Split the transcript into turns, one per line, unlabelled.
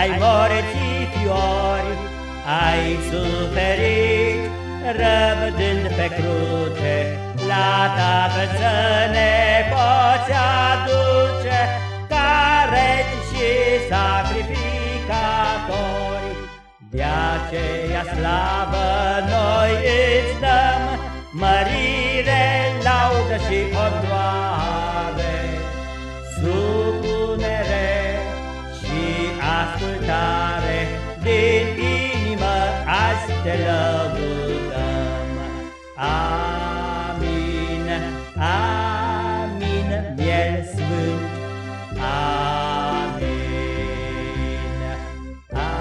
ai morții fiori, ai suferit, răbdând pe cruce, la Tatăl să ne poți aduce, care și sacrificatori. De aceea slavă noi îți dăm, mărire, laudă și onoare, ascultare, din inimă azi te lăudăm. Amin, amin, miel sfânt, amin, amin.